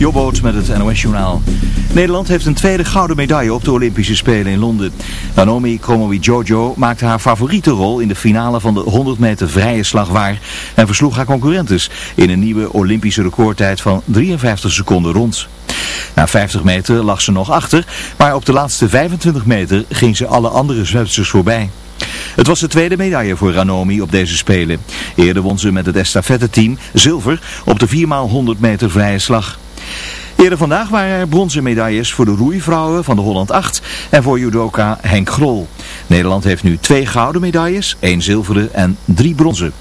Jobboot met het NOS-journaal. Nederland heeft een tweede gouden medaille op de Olympische Spelen in Londen. Naomi Kromowidjojo maakte haar favoriete rol in de finale van de 100 meter vrije slag waar en versloeg haar concurrentes in een nieuwe Olympische recordtijd van 53 seconden rond. Na 50 meter lag ze nog achter, maar op de laatste 25 meter ging ze alle andere Zwitsers voorbij. Het was de tweede medaille voor Ranomi op deze Spelen. Eerder won ze met het estafette-team zilver op de 4x100 meter vrije slag. Eerder vandaag waren er bronzen medailles voor de roeivrouwen van de Holland 8 en voor judoka Henk Grol. Nederland heeft nu twee gouden medailles, één zilveren en drie bronzen.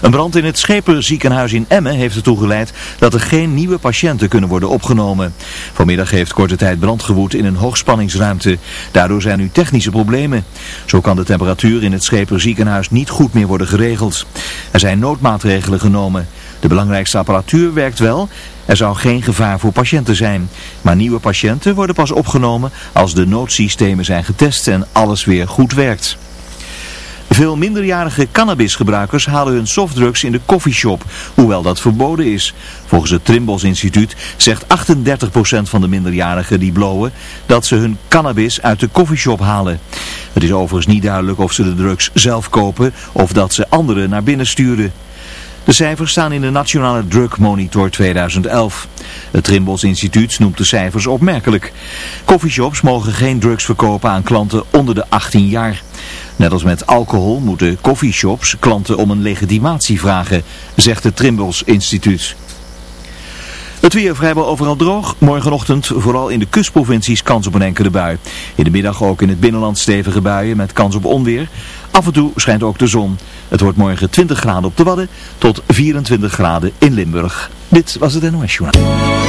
Een brand in het Scheperziekenhuis in Emmen heeft ertoe geleid dat er geen nieuwe patiënten kunnen worden opgenomen. Vanmiddag heeft korte tijd brand gewoed in een hoogspanningsruimte. Daardoor zijn nu technische problemen. Zo kan de temperatuur in het Scheperziekenhuis niet goed meer worden geregeld. Er zijn noodmaatregelen genomen. De belangrijkste apparatuur werkt wel. Er zou geen gevaar voor patiënten zijn. Maar nieuwe patiënten worden pas opgenomen als de noodsystemen zijn getest en alles weer goed werkt. Veel minderjarige cannabisgebruikers halen hun softdrugs in de koffieshop, hoewel dat verboden is. Volgens het Trimbos Instituut zegt 38% van de minderjarigen die blowen dat ze hun cannabis uit de koffieshop halen. Het is overigens niet duidelijk of ze de drugs zelf kopen of dat ze anderen naar binnen sturen. De cijfers staan in de Nationale Drug Monitor 2011. Het Trimbos Instituut noemt de cijfers opmerkelijk. Coffeeshops mogen geen drugs verkopen aan klanten onder de 18 jaar. Net als met alcohol moeten coffeeshops klanten om een legitimatie vragen, zegt het Trimbos Instituut. Het weer vrijwel overal droog. Morgenochtend vooral in de kustprovincies kans op een enkele bui. In de middag ook in het binnenland stevige buien met kans op onweer. Af en toe schijnt ook de zon. Het wordt morgen 20 graden op de Wadden tot 24 graden in Limburg. Dit was het NOS Journaal.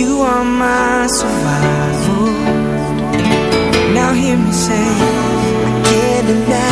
You are my survival. Now hear me say, I can't deny.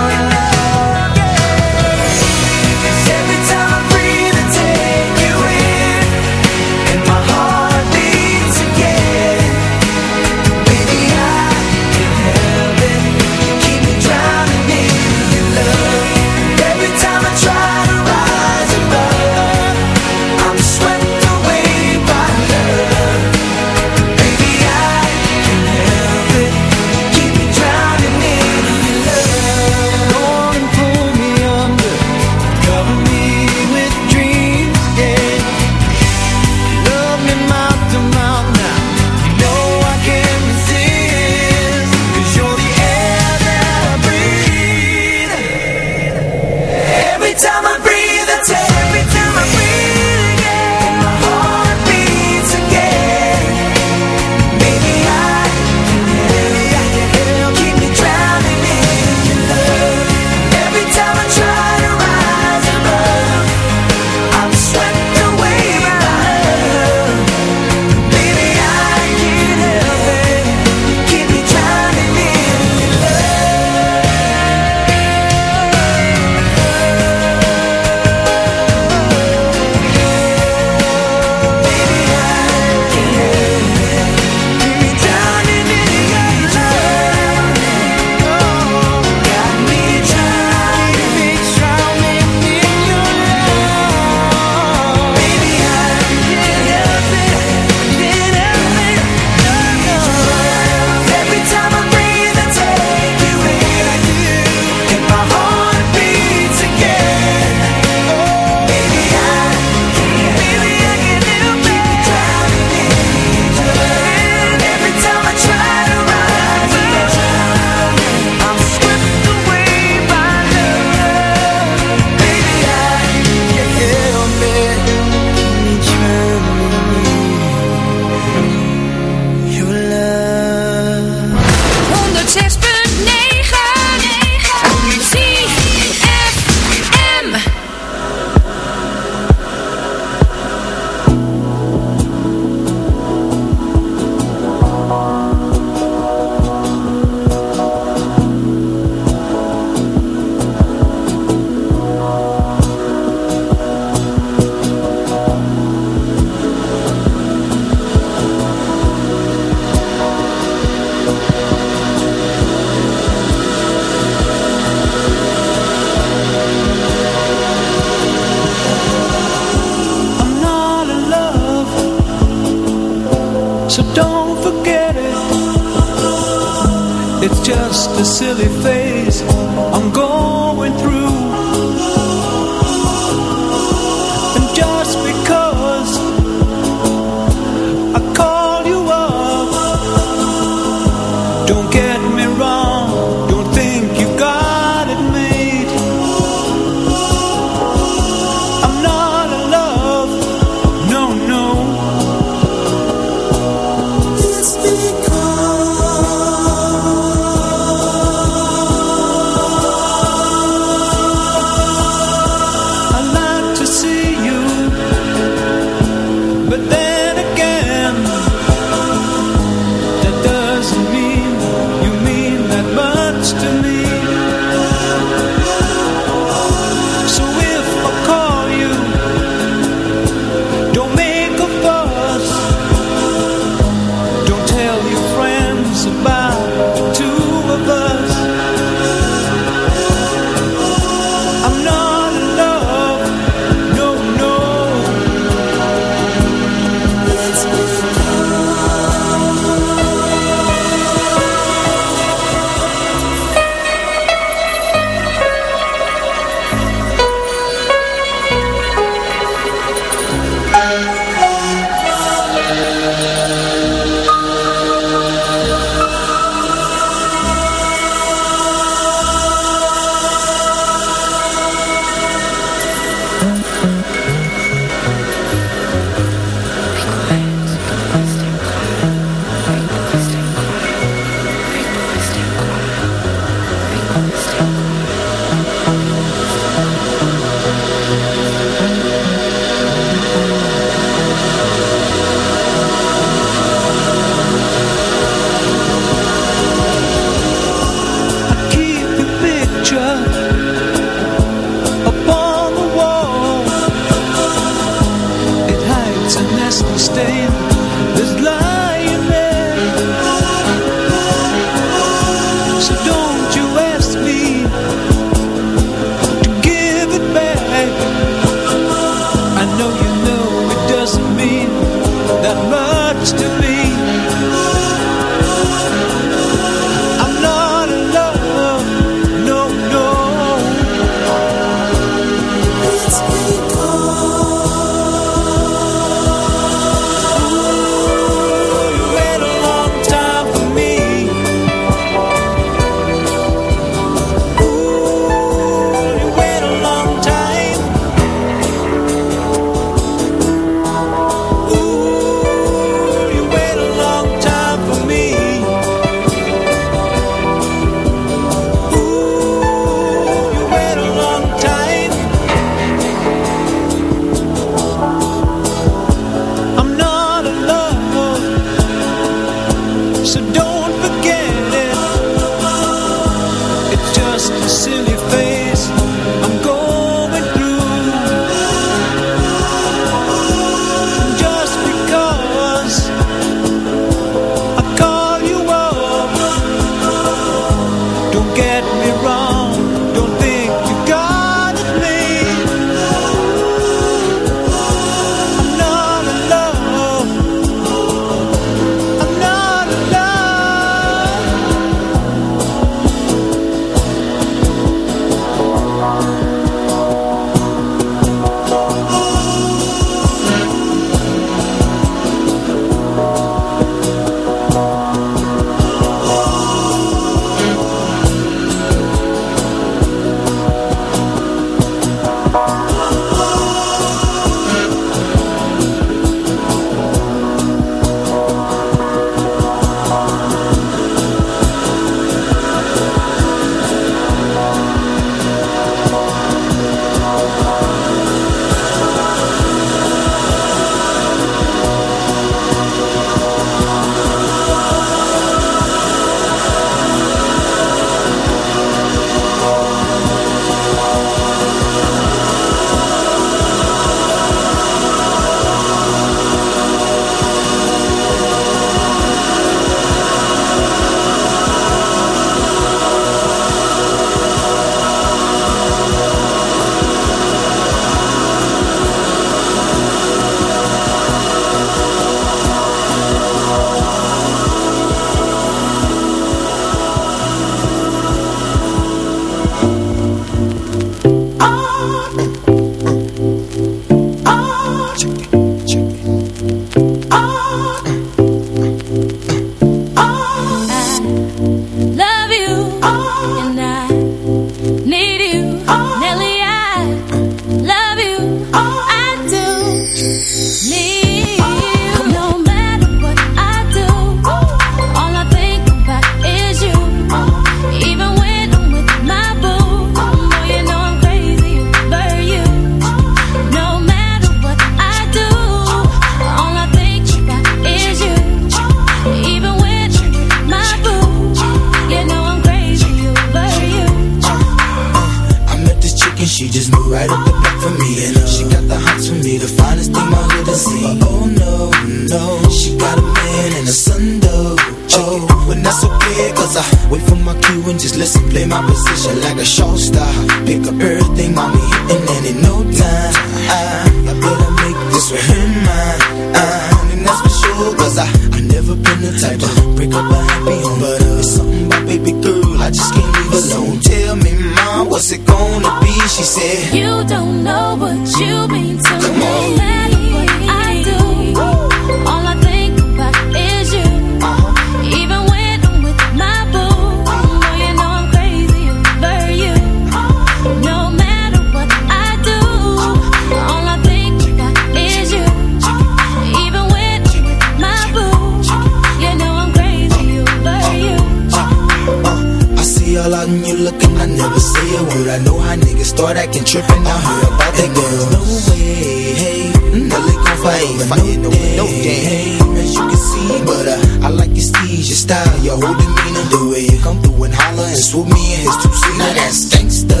I never say a word. I know how niggas start acting trippin'. I heard about that girl. No way, hey, mm-hmm. no lick I fire, fire, no, no game. As you can see, but uh, I like your steeze, your style, your whole demeanor. The way you come through and holler and swoop me in his two seater. Now that's mm-hmm. gangsta,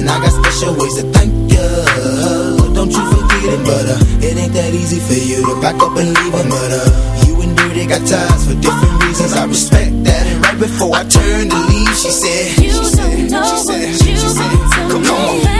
and I got special ways to thank ya. Don't you forget it, but uh, it ain't that easy for you to back up and leave him. But uh, you and Dirty got ties for different reasons. I respect that before I turned to leave, she said, You don't know she said, you she said, want Come on.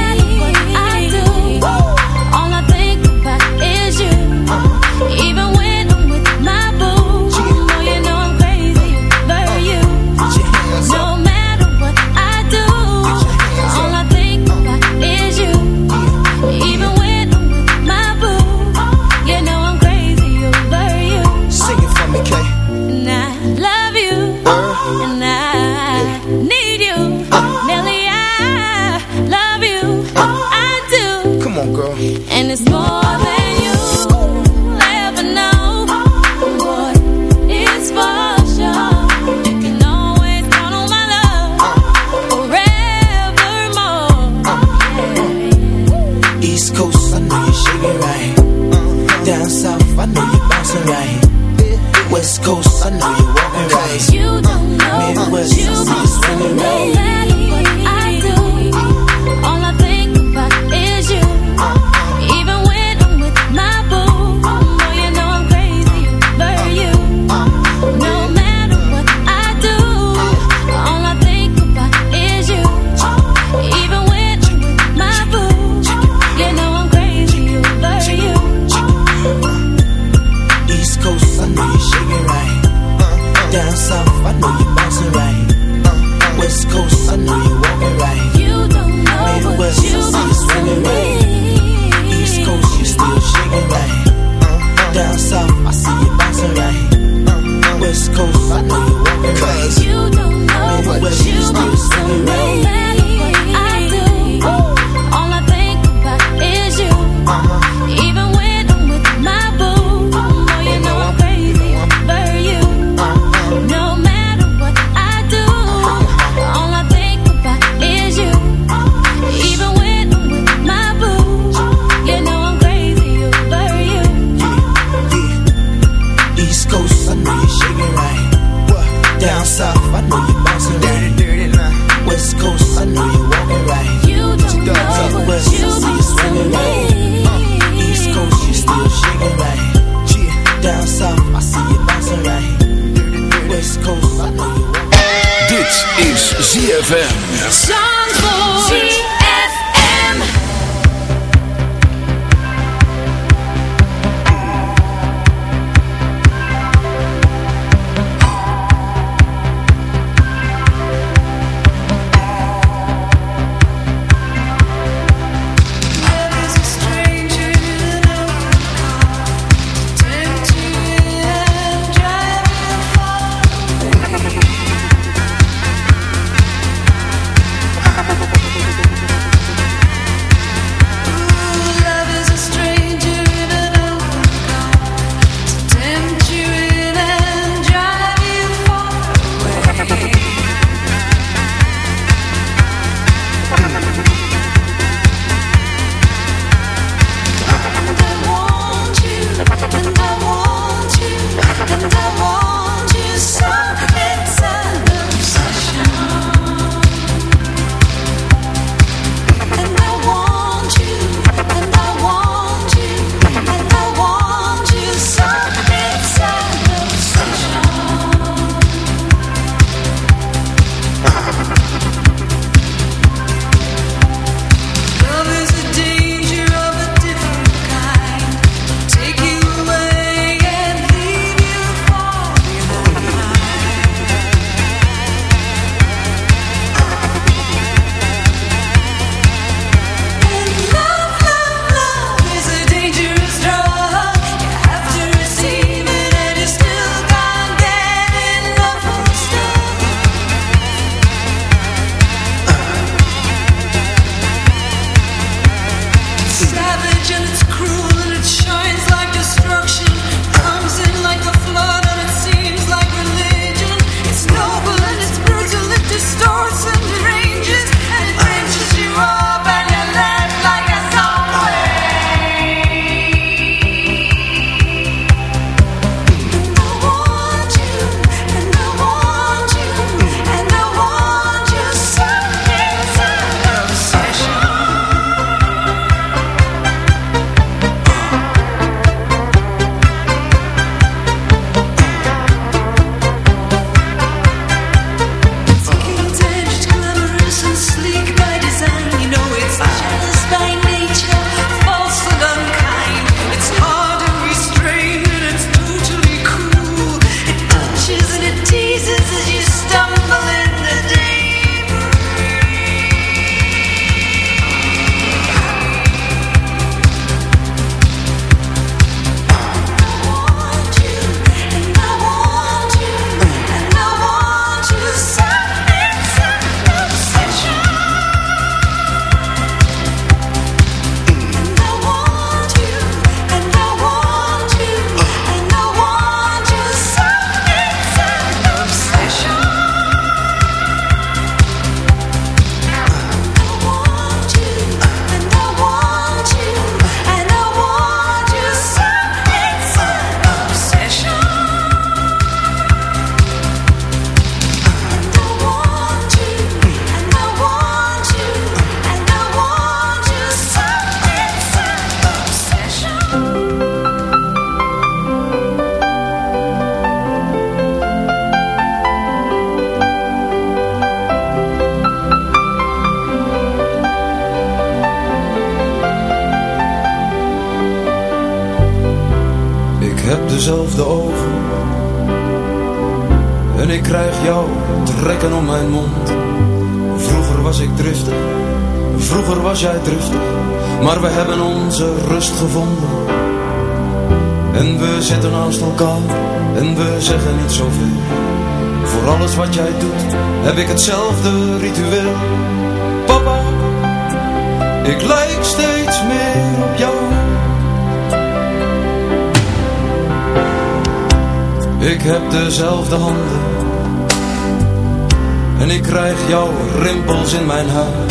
Rimpels in mijn haar.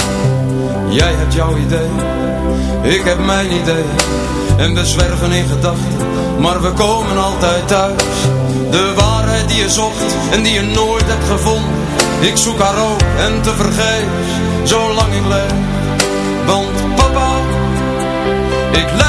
Jij hebt jouw idee Ik heb mijn idee. En we zwerven in gedachten Maar we komen altijd thuis. De waarheid die je zocht En die je nooit hebt gevonden. Ik zoek haar ook en te vergeefs Zolang ik leef. Want papa Ik lijk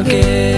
again.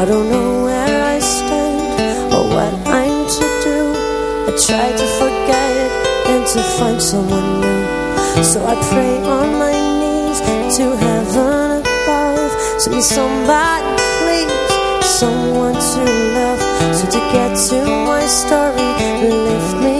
I don't know where I stand or what I'm to do. I try to forget it and to find someone new. So I pray on my knees to heaven above. To be somebody please, someone to love. So to get to my story, lift me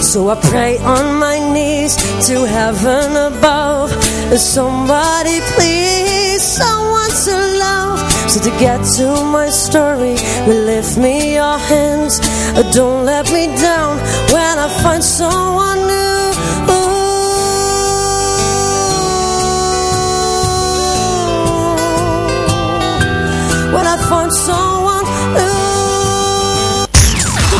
So I pray on my knees to heaven above. Somebody please, someone to love. So to get to my story, will lift me your hands. Uh, don't let me down when I find someone new. When I find someone